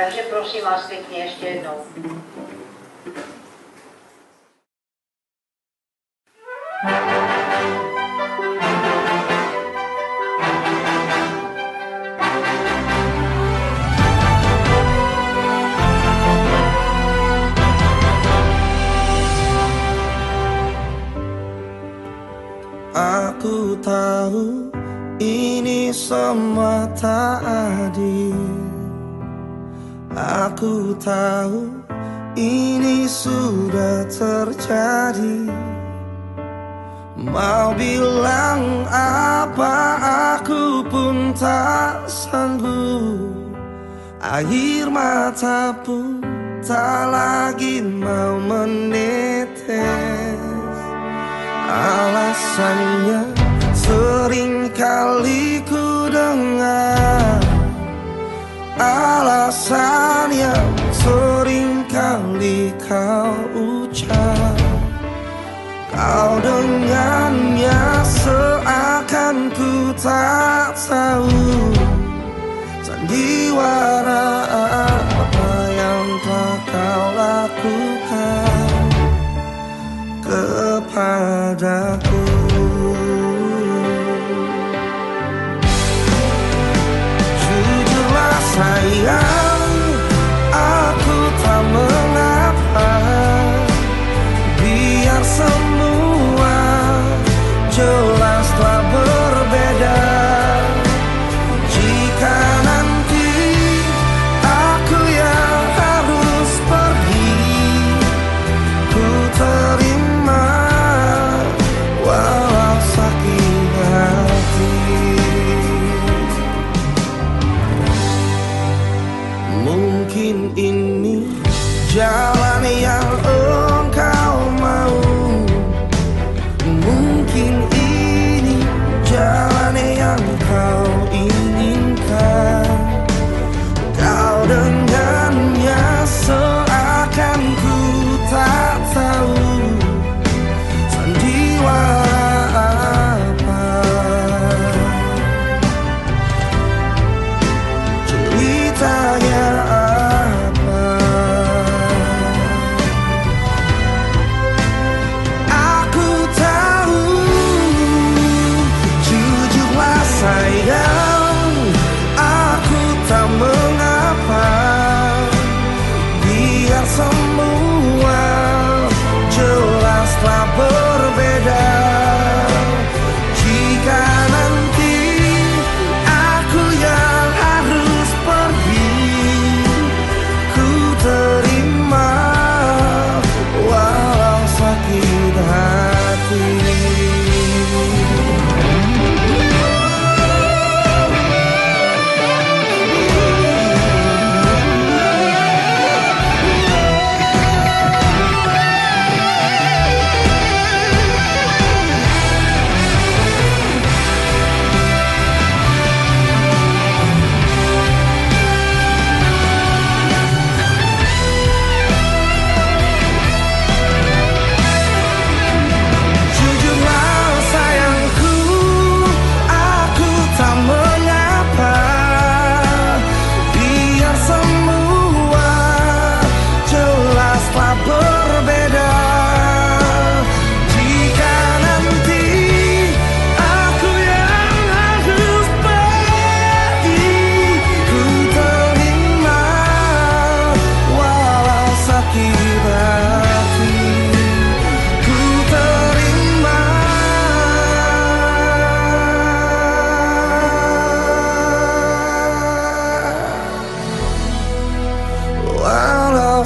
Takže prosím vás pěkně ještě jednou. Aku tahu ini semua tak adil Aku tahu ini sudah terjadi. Mau bilang apa aku pun tak sanggup. Air mata pun tak lagi mau menetes. Alasannya Alasan yang sering kali kau ucap. Kau dengannya seakan ku tak tahu Sandiwara apa yang telah kau lakukan. Kepadaku Semua jelaslah berbeda. Jika nanti aku yang harus pergi Ku terima walau sakit hati. Mungkin ini jalan kau inginkan some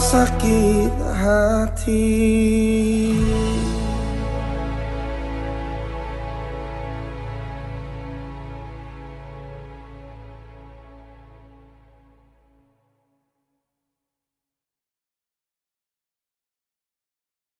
sakit hati.